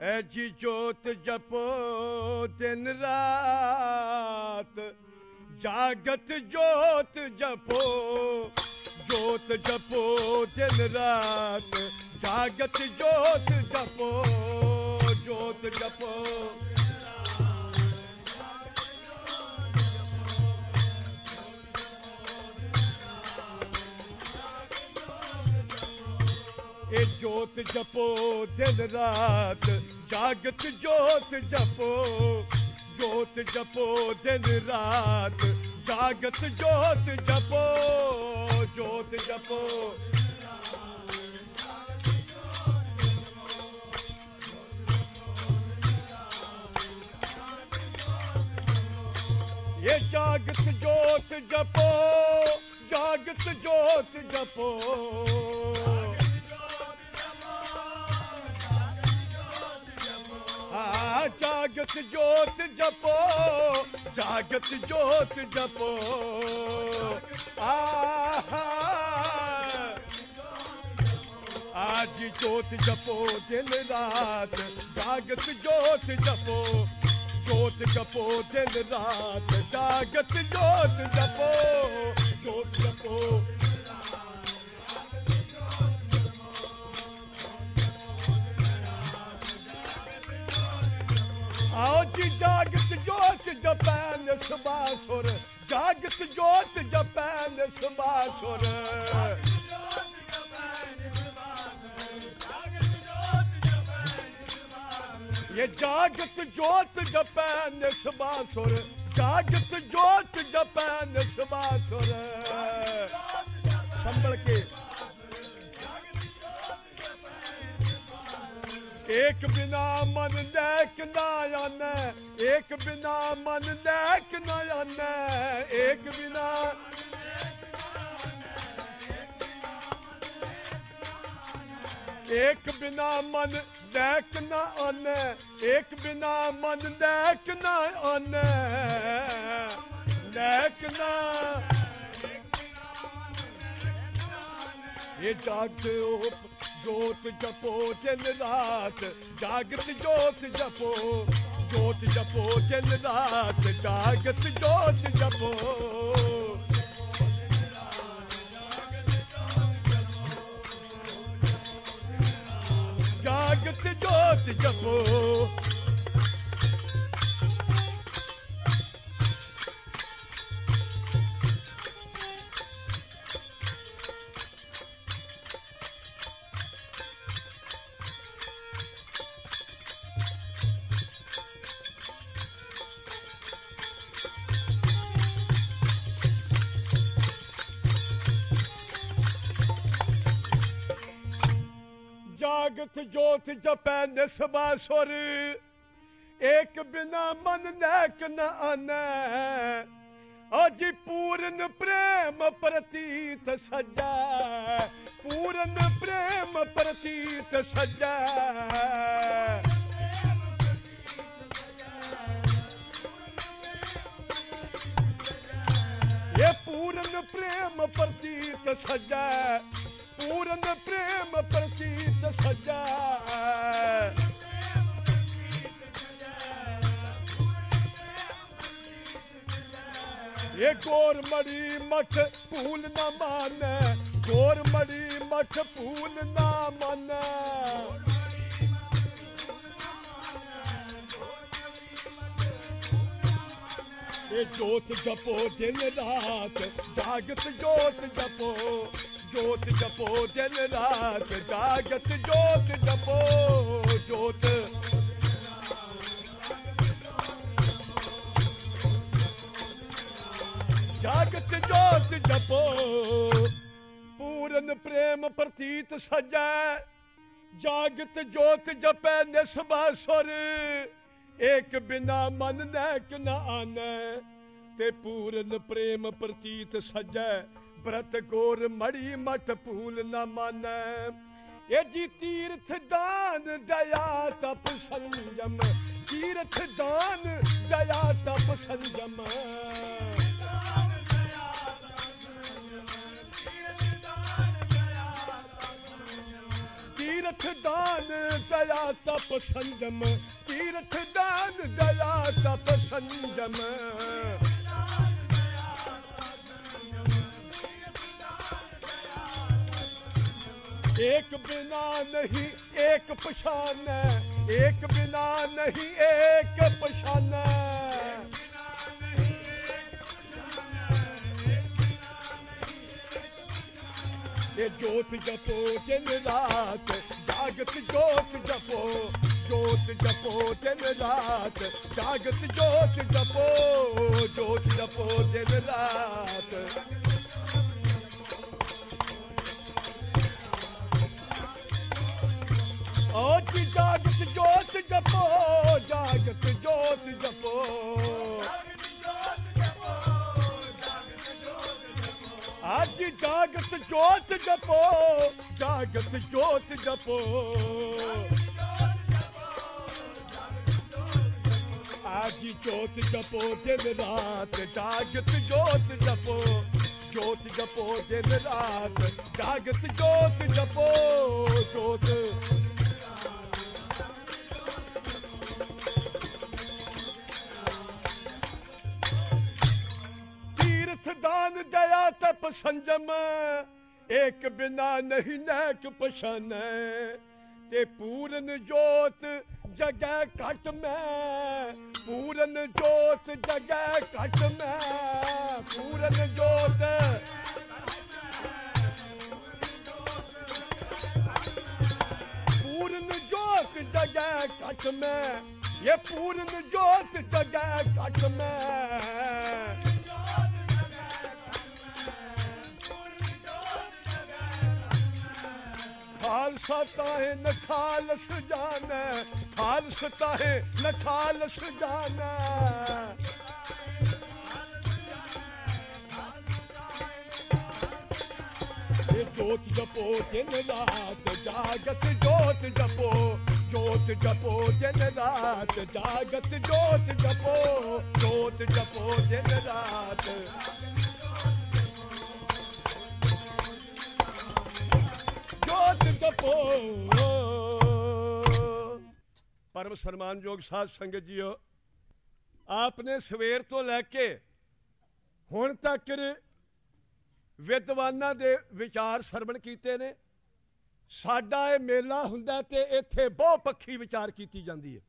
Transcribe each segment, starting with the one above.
ਐ ਜੀ ਜੋਤ ਜਪੋ ਦਿਨ ਰਾਤ, ਜਾਗਤ ਜੋਤ ਜਪੋ ਜੋਤ ਜਪੋ ਦਿਨ ਰਾਤ, ਜਾਗਤ ਜੋਤ ਜਪੋ ਜੋਤ ਜਪੋ। ਜੋਤ ਜਪੋ ਦਿਨ ਰਾਤ, ਜਾਗਤ ਜੋਤ ਜਪੋ। ਜੋਤ ਜਪੋ ਦਿਨ ਰਾਤ, ਜਾਗਤ ਜੋਤ ਜਪੋ। ਜੋਤ ਜਪੋ। ਇਹ ਜਾਗਤ ਜੋਤ ਜਪੋ, ਜਾਗਤ ਜੋਤ ਜਪੋ। जागत जोत जपो जागत जोत जपो। आज जोत जपो दिन रात जागत जोत जपो। जोत जपो दिन रात जागत जोत जपो। जोत जपो ਜਪੋ ਜੀ ਜਾਗਤ ਜੋਤ ਜਪੈਨ ਸੁਬਾਸੁਰ ਜਾਗਤ ਜੋਤ ਜਪੈਨ ਸੁਬਾਸੁਰ ਇਹ ਜਾਗਤ ਜੋਤ ਜਪੈਨ ਸੁਬਾਸੁਰ ਜਾਗਤ ਜੋਤ ਜਪੈਨ ਸੁਬਾਸੁਰ ਸੰਭਲ ਕੇ ਇੱਕ ਬਿਨਾ ਮਨ ਦੇ ਦੇਖ ਨਾ ਆਨਾ, ਇੱਕ ਬਿਨਾ ਮਨ ਦੇ ਦੇਖ ਨਾ ਆਨਾ, ਇੱਕ ਬਿਨਾ ਇੱਕ ਬਿਨਾ ਮਨ ਦੇਖ ਨਾ ਆਨਾ, ਇੱਕ ਬਿਨਾ ਮਨ ਦੇਖ ਨਾ ਆਨਾ ਦੇਖ ਨਾ ਇਹ ਡਾਕਦੇ ਉਹ ਜੋਤ ਜਪੋ ਦਿਨ ਰਾਤ, ਜਾਗਤ ਜੋਤ ਜਪੋ। ਜੋਤ ਜਪੋ ਦਿਨ ਰਾਤ, ਜਾਗਤ ਜੋਤ ਜਪੋ। ਜਾਗਤ ਜੋਤ ਜਪੋ। ਜਾਗਤ ਜੋਤ ਜਪੈ ਨਿਸਬਾ ਸੁਰ। ਏਕ ਬਿਨਾ ਮਨ ਨੈਕ ਨ ਆਨੈ। ਅਜੀ ਪੂਰਨ ਪ੍ਰੇਮ ਪ੍ਰਤੀਤ ਸਜਾ। ਪੂਰਨ ਪ੍ਰੇਮ ਪ੍ਰਤੀਤ ਸਜਾ। ਇਹ ਪੂਰਨ ਪ੍ਰੇਮ ਪ੍ਰਤੀਤ ਸਜੈ। ਪੂਰਨ ਪ੍ਰੇਮ ਪ੍ਰਤੀਤ ਗੋਰ ਮੜੀ ਮਠ ਭੂਲ ਨਾ ਮਾਨੈ। ਗੋਰ ਮੜੀ ਮਠ ਭੂਲ ਨਾ ਮਾਨੈ। ਇਹ ਜੋਤ ਜਪੋ ਦਿਨ ਰਾਤ, ਜਾਗਤ ਜੋਤ ਜਪੋ। ਜੋਤ ਜਪੋ ਦਿਨ ਰਾਤ, ਜਾਗਤ ਜੋਤ ਜਪੋ। ਜੋਤ ਜਾਗਤ ਜੋਤ ਜਪੋ। ਪੂਰਨ ਪ੍ਰੇਮ ਪ੍ਰਤੀਤ ਸਜੈ। ਜਾਗਤ ਜੋਤ ਜਪੈ ਨਿਸਬਾ ਸੁਰ। ਏਕ ਬਿਨਾ ਮਨ ਨੈਕ ਨ ਆਨੈ। ਤੇ ਪੂਰਨ ਪ੍ਰੇਮ ਪ੍ਰਤੀਤ ਸਜੈ। ਬ੍ਰਤ ਗੋਰ ਮੜੀ ਮਠ ਭੂਲ ਨ ਮਾਨੈ। ਇਹ ਜੀ ਤੀਰਥ ਦਾਨ ਦਇਆ ਤਪ ਸੰਜਮ। ਤੀਰਥ ਦਾਨ ਦਇਆ ਤਪ ਸੰਜਮ। ਤੀਰਥ ਦਾਨ ਦਇਆ ਤਪ ਸੰਜਮ ਤੀਰਥ ਦਾਨ ਦਇਆ ਤਪ ਸੰਜਮ एक बिना नहीं एक पछान एक बिना नहीं एक पछान ये जोत जपो दिन रात जागत जोत जपो जोत जपो दिन रात जागत जोत जपो जोत जपो दिन रात। ओ जागत जोत जपो जागत जोत जपो। ਜਪੋ ਜਾਗਤ ਜੋਤ ਜਪੋ, ਜਾਗਤ ਜੋਤ ਜਪੋ। ਅੱਜ ਜੋਤ ਜਪੋ, ਦਿਨ ਰਾਤ ਜਾਗਤ ਜੋਤ ਜਪੋ। ਜੋਤ ਜਪੋ, ਦਿਨ ਰਾਤ ਜਾਗਤ ਜੋਤ ਜਪੋ। ਜੋਤ ਆਪ ਸੰਜਮ, ਏਕ ਬਿਨਾ ਨਹੀਂ ਨੈਕ ਪਛਾਨੈ ਤੇ ਪੂਰਨ ਜੋਤ ਜਗੈ ਘਟ ਮੈਂ, ਪੂਰਨ ਜੋਤ ਜਗੈ ਘਟ ਮੈਂ, ਪੂਰਨ ਜੋਤ ਪੂਰਨ ਜੋਤ ਜਗੈ ਘਟ ਮੈਂ, ਇਹ ਪੂਰਨ ਜੋਤ ਜਗੈ ਘਟ ਮੈਂ। पो जनात जोत जपो जो जपो जनात जागत जोत जबो जोत जपो जनात ਪਰਮ ਸਨਮਾਨਯੋਗ ਸਾਧ ਸੰਗਤ ਜੀਓ, ਆਪਨੇ ਸਵੇਰ ਤੋਂ ਲੈ ਕੇ ਹੁਣ ਤੱਕ ਵਿਦਵਾਨਾਂ ਦੇ ਵਿਚਾਰ ਸਰਵਣ ਕੀਤੇ ਨੇ। ਸਾਡਾ ਇਹ ਮੇਲਾ ਹੁੰਦਾ ਤੇ ਇੱਥੇ ਬਹੁ ਪੱਖੀ ਵਿਚਾਰ ਕੀਤੀ ਜਾਂਦੀ ਹੈ।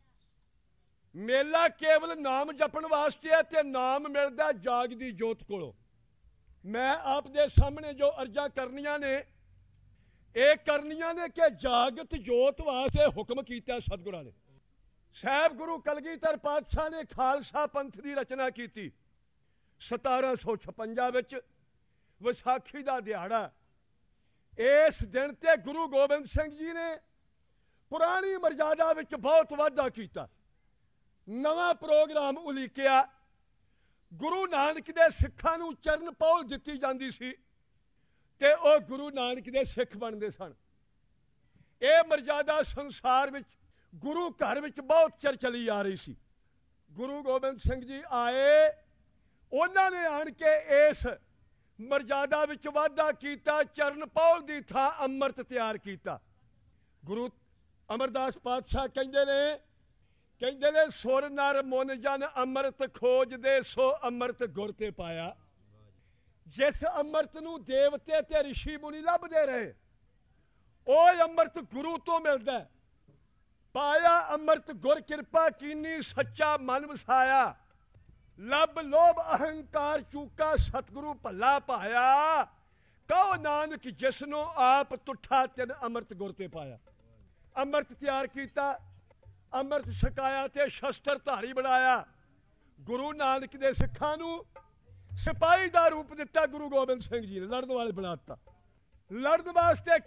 ਮੇਲਾ ਕੇਵਲ ਨਾਮ ਜਪਣ ਵਾਸਤੇ ਹੈ ਤੇ ਨਾਮ ਮਿਲਦਾ ਜਾਗ ਦੀ ਜੋਤ ਕੋਲੋਂ। ਮੈਂ ਆਪ ਦੇ ਸਾਹਮਣੇ ਜੋ ਅਰਜ਼ਾਂ ਕਰਨੀਆਂ ਨੇ ਇਹ ਕਰਨੀਆਂ ਨੇ ਕਿ ਜਾਗਤ ਜੋਤ ਵਾਸਤੇ ਹੁਕਮ ਕੀਤਾ ਸਤਿਗੁਰਾਂ ਨੇ। ਸਾਹਿਬ ਗੁਰੂ ਕਲਗੀਧਰ ਪਾਤਸ਼ਾਹ ਨੇ ਖਾਲਸਾ ਪੰਥ ਦੀ ਰਚਨਾ ਕੀਤੀ। 1756 ਵਿੱਚ ਵਿਸਾਖੀ ਦਾ ਦਿਹਾੜਾ। ਇਸ ਦਿਨ ਤੇ ਗੁਰੂ ਗੋਬਿੰਦ ਸਿੰਘ ਜੀ ਨੇ ਪੁਰਾਣੀ ਮਰਜ਼ਾਦਾ ਵਿੱਚ ਬਹੁਤ ਵਾਧਾ ਕੀਤਾ। ਨਵਾਂ ਪ੍ਰੋਗਰਾਮ ਉਲੀਕਿਆ। ਗੁਰੂ ਨਾਨਕ ਦੇ ਸਿੱਖਾਂ ਨੂੰ ਚਰਨ ਪੌਲ ਦਿੱਤੀ ਜਾਂਦੀ ਸੀ। ਤੇ ਉਹ ਗੁਰੂ ਨਾਨਕ ਦੇ ਸਿੱਖ ਬਣਦੇ ਸਨ। ਇਹ ਮਰਜ਼ਾਦਾ ਸੰਸਾਰ ਵਿੱਚ, ਗੁਰੂ ਘਰ ਵਿੱਚ ਬਹੁਤ ਚਰ ਚਲੀ ਆ ਰਹੀ ਸੀ। ਗੁਰੂ ਗੋਬਿੰਦ ਸਿੰਘ ਜੀ ਆਏ, ਉਹਨਾਂ ਨੇ ਆਣ ਕੇ ਇਸ ਮਰਜ਼ਾਦਾ ਵਿੱਚ ਵਾਧਾ ਕੀਤਾ, ਚਰਨ ਪੌਲ ਦੀ ਥਾਂ ਅੰਮ੍ਰਿਤ ਤਿਆਰ ਕੀਤਾ। ਗੁਰੂ ਅਮਰਦਾਸ ਪਾਤਸ਼ਾਹ ਕਹਿੰਦੇ ਨੇ ਕਹਿੰਦੇ ਨੇ, ਸੁਰ ਨਰ ਮਨ ਜਨ ਅੰਮ੍ਰਿਤ ਖੋਜਦੇ, ਸੋ ਅੰਮ੍ਰਿਤ ਗੁਰ ਤੇ ਪਾਇਆ। ਜਿਸ ਅੰਮ੍ਰਿਤ ਨੂੰ ਦੇਵਤੇ ਤੇ ઋષਿ ਮੁਨੀ ਲੱਭਦੇ ਰਹੇ, ਉਹ ਅੰਮ੍ਰਿਤ ਗੁਰੂ ਤੋਂ ਮਿਲਦਾ ਪਾਇਆ ਅੰਮ੍ਰਿਤ ਗੁਰ ਕਿਰਪਾ ਕੀਨੀ ਸੱਚਾ ਮਨ ਵਸਾਇਆ, ਲੱਭ ਲੋਭ ਅਹੰਕਾਰ ਚੂਕਾ ਸਤਿਗੁਰੂ ਭੱਲਾ ਪਾਇਆ। ਕਹੋ ਨਾਨਕ ਜਿਸ ਨੂੰ ਆਪ ਤੁਠਾ ਤਿਨ ਅੰਮ੍ਰਿਤ ਗੁਰ ਤੇ ਪਾਇਆ। ਅੰਮ੍ਰਿਤ ਤਿਆਰ ਕੀਤਾ, ਅੰਮ੍ਰਿਤ ਛਕਾਇਆ ਤੇ ਸ਼ਸਤਰ ਧਾਰੀ ਬਣਾਇਆ। ਗੁਰੂ ਨਾਨਕ ਦੇ ਸਿੱਖਾਂ ਨੂੰ ਸਿਪਾਹੀ ਦਾ ਰੂਪ ਦਿੱਤਾ ਗੁਰੂ ਗੋਬਿੰਦ ਸਿੰਘ ਜੀ ਨੇ, ਲੜਨ ਵਾਲੇ ਬਣਾ ਦਿੱਤਾ। ਲੜਨ ਵਾਸਤੇ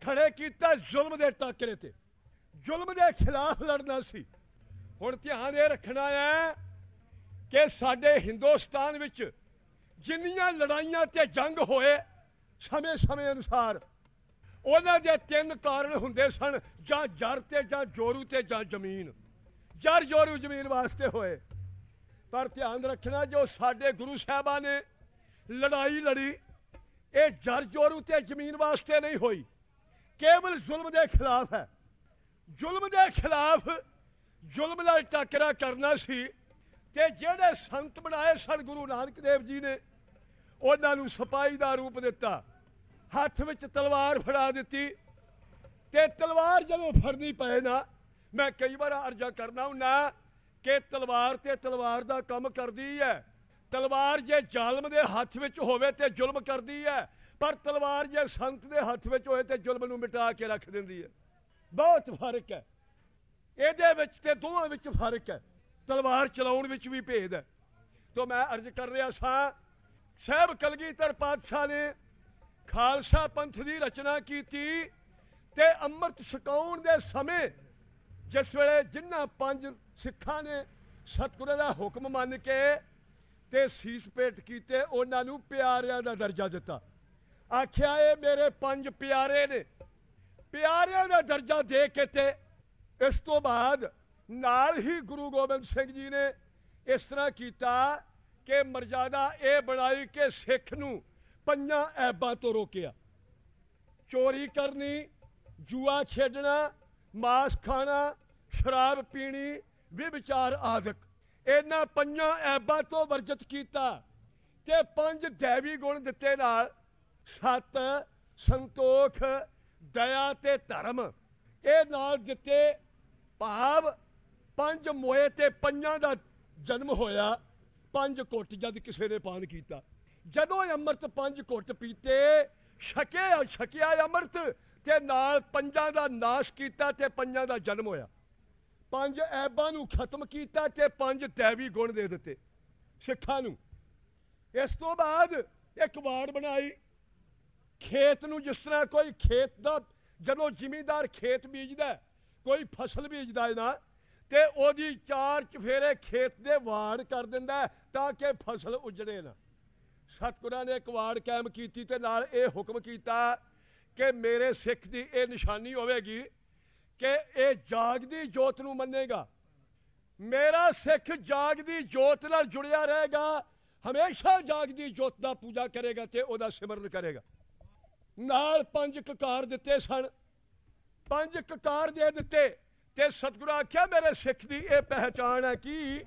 ਖੜੇ ਕੀਤਾ ਜ਼ੁਲਮ ਦੇ ਟਾਕਰੇ ਤੇ। ਜ਼ੁਲਮ ਦੇ ਖਿਲਾਫ ਲੜਨਾ ਸੀ। ਹੁਣ ਧਿਆਨ ਇਹ ਰੱਖਣਾ ਹੈ ਕਿ ਸਾਡੇ ਹਿੰਦੁਸਤਾਨ ਵਿੱਚ ਜਿੰਨੀਆਂ ਲੜਾਈਆਂ ਤੇ ਜੰਗ ਹੋਏ ਸਮੇਂ-ਸਮੇਂ ਅਨੁਸਾਰ, ਉਹਨਾਂ ਦੇ ਤਿੰਨ ਕਾਰਨ ਹੁੰਦੇ ਸਨ, ਜਾਂ ਜਰ ਤੇ ਜਾਂ ਜੋਰੂ ਤੇ ਜਾਂ ਜ਼ਮੀਨ। ਜਰ ਜੋਰੂ ਜ਼ਮੀਨ ਵਾਸਤੇ ਹੋਏ। ਪਰ ਧਿਆਨ ਰੱਖਣਾ ਜੋ ਸਾਡੇ ਗੁਰੂ ਸਾਹਿਬਾਂ ਨੇ ਲੜਾਈ ਲੜੀ, ਇਹ ਜਰ ਜ਼ੋਰ ਤੇ ਜ਼ਮੀਨ ਵਾਸਤੇ ਨਹੀਂ ਹੋਈ। ਕੇਵਲ ਜ਼ੁਲਮ ਦੇ ਖਿਲਾਫ ਹੈ। ਜ਼ੁਲਮ ਦੇ ਖਿਲਾਫ ਜ਼ੁਲਮ ਨਾਲ ਟੱਕਰਾ ਕਰਨਾ ਸੀ ਤੇ ਜਿਹੜੇ ਸੰਤ ਬਣਾਏ ਸਨ ਗੁਰੂ ਨਾਨਕ ਦੇਵ ਜੀ ਨੇ, ਉਹਨਾਂ ਨੂੰ ਸਿਪਾਹੀ ਦਾ ਰੂਪ ਦਿੱਤਾ। ਹੱਥ ਵਿੱਚ ਤਲਵਾਰ ਫੜਾ ਦਿੱਤੀ ਤੇ ਤਲਵਾਰ ਜਦੋਂ ਫੜਨੀ ਪਏ ਨਾ, ਮੈਂ ਕਈ ਵਾਰ ਅਰਜ਼ਾ ਕਰਨਾ ਹੁੰਨਾ ਕਿ ਤਲਵਾਰ ਤੇ ਤਲਵਾਰ ਦਾ ਕੰਮ ਕਰਦੀ ਹੈ ਤਲਵਾਰ ਜੇ ਜ਼ਾਲਮ ਦੇ ਹੱਥ ਵਿੱਚ ਹੋਵੇ ਤੇ ਜ਼ੁਲਮ ਕਰਦੀ ਹੈ ਪਰ ਤਲਵਾਰ ਜੇ ਸੰਤ ਦੇ ਹੱਥ ਵਿੱਚ ਹੋਏ ਤੇ ਜ਼ੁਲਮ ਨੂੰ ਮਿਟਾ ਕੇ ਰੱਖ ਦਿੰਦੀ ਹੈ ਬਹੁਤ ਫ਼ਰਕ ਹੈ ਇਹਦੇ ਵਿੱਚ ਤੇ ਦੋਵਾਂ ਵਿੱਚ ਫ਼ਰਕ ਹੈ ਤਲਵਾਰ ਚਲਾਉਣ ਵਿੱਚ ਵੀ ਭੇਦ ਹੈ ਤੋਂ ਮੈਂ ਅਰਜ਼ ਕਰ ਰਿਹਾ ਸਾਂ, ਸਹਿਬ ਕਲਗੀਧਰ ਪਾਤਸ਼ਾਹ ਨੇ ਖਾਲਸਾ ਪੰਥ ਦੀ ਰਚਨਾ ਕੀਤੀ ਤੇ ਅੰਮ੍ਰਿਤ ਛਕਾਉਣ ਦੇ ਸਮੇਂ ਜਿਸ ਵੇਲੇ ਜਿਨ੍ਹਾਂ ਪੰਜ ਸਿੱਖਾਂ ਨੇ ਸਤਿਗੁਰਾਂ ਦਾ ਹੁਕਮ ਮੰਨ ਕੇ ਤੇ ਸੀਸ ਭੇਟ ਕੀਤੇ, ਉਹਨਾਂ ਨੂੰ ਪਿਆਰਿਆਂ ਦਾ ਦਰਜਾ ਦਿੱਤਾ। ਆਖਿਆ, ਇਹ ਮੇਰੇ ਪੰਜ ਪਿਆਰੇ ਨੇ। ਪਿਆਰਿਆਂ ਦਾ ਦਰਜਾ ਦੇ ਕੇ ਤੇ ਇਸ ਤੋਂ ਬਾਅਦ ਨਾਲ ਹੀ ਗੁਰੂ ਗੋਬਿੰਦ ਸਿੰਘ ਜੀ ਨੇ ਇਸ ਤਰ੍ਹਾਂ ਕੀਤਾ ਕਿ ਮਰਜ਼ਾਦਾ ਇਹ ਬਣਾਈ ਕਿ ਸਿੱਖ ਨੂੰ ਪੰਜਾਂ ਐਬਾਂ ਤੋਂ ਰੋਕਿਆ। ਚੋਰੀ ਕਰਨੀ, ਜੂਆ ਖੇਡਣਾ ਮਾਸ ਖਾਣਾ, ਸ਼ਰਾਬ ਪੀਣੀ ਵਿਵਚਾਰ ਆਦਿਕ। ਇਹਨਾਂ ਪੰਜਾਂ ਐਬਾਂ ਤੋਂ ਵਰਜਿਤ ਕੀਤਾ ਤੇ ਪੰਜ ਦੇਵੀ ਗੁਣ ਦਿੱਤੇ ਨਾਲ ਸਤ, ਸੰਤੋਖ, ਦਇਆ ਤੇ ਧਰਮ। ਇਹ ਨਾਲ ਦਿੱਤੇ ਭਾਵ ਪੰਜ ਮੋਏ ਤੇ ਪੰਜਾਂ ਦਾ ਜਨਮ ਹੋਇਆ। ਪੰਜ ਘੁੱਟ ਜਦ ਕਿਸੇ ਨੇ ਪਾਨ ਕੀਤਾ। ਜਦੋਂ ਅੰਮ੍ਰਿਤ ਪੰਜ ਘੁੱਟ ਪੀਤੇ, ਛਕਿਆ ਛਕਿਆ ਅੰਮ੍ਰਿਤ ਤੇ ਨਾਲ ਪੰਜਾਂ ਦਾ ਨਾਸ਼ ਕੀਤਾ ਤੇ ਪੰਜਾਂ ਦਾ ਜਨਮ ਹੋਇਆ। ਪੰਜ ਐਬਾਂ ਨੂੰ ਖਤਮ ਕੀਤਾ ਤੇ ਪੰਜ ਦੇਵੀ ਗੁਣ ਦੇ ਦਿੱਤੇ। ਸਿੱਖਾਂ ਨੂੰ। ਇਸ ਤੋਂ ਬਾਅਦ ਇੱਕ ਵਾਰਡ ਬਣਾਈ। ਖੇਤ ਨੂੰ ਜਿਸ ਤਰ੍ਹਾਂ ਕੋਈ ਖੇਤ ਦਾ, ਜਦੋਂ ਜ਼ਿਮੀਂਦਾਰ ਖੇਤ ਬੀਜਦਾ, ਕੋਈ ਫਸਲ ਬੀਜਦਾ ਹੈ ਨਾ, ਤੇ ਉਹਦੀ ਚਾਰ ਚਫੇਰੇ ਖੇਤ ਦੇ ਵਾੜ ਕਰ ਦਿੰਦਾ ਤਾਂ ਕਿ ਫਸਲ ਉਜੜੇ ਨਾ। ਸਤਿਗੁਰਾਂ ਨੇ ਇੱਕ ਵਾੜ ਕਾਇਮ ਕੀਤੀ ਤੇ ਨਾਲ ਇਹ ਹੁਕਮ ਕੀਤਾ ਕਿ ਮੇਰੇ ਸਿੱਖ ਦੀ ਇਹ ਨਿਸ਼ਾਨੀ ਹੋਵੇਗੀ ਕਿ ਇਹ ਜਾਗਦੀ ਜੋਤ ਨੂੰ ਮੰਨੇਗਾ। ਮੇਰਾ ਸਿੱਖ ਜਾਗਦੀ ਜੋਤ ਨਾਲ ਜੁੜਿਆ ਰਹੇਗਾ, ਹਮੇਸ਼ਾ ਜਾਗਦੀ ਜੋਤ ਦਾ ਪੂਜਾ ਕਰੇਗਾ ਤੇ ਉਹਦਾ ਸਿਮਰਨ ਕਰੇਗਾ। ਨਾਲ ਪੰਜ ਕਕਾਰ ਦਿੱਤੇ ਸਨ। ਪੰਜ ਕਕਾਰ ਦੇ ਦਿੱਤੇ ਤੇ ਸਤਿਗੁਰੂ ਆਖਿਆ, ਮੇਰੇ ਸਿੱਖ ਦੀ ਇਹ ਪਹਿਚਾਣ ਹੈ ਕਿ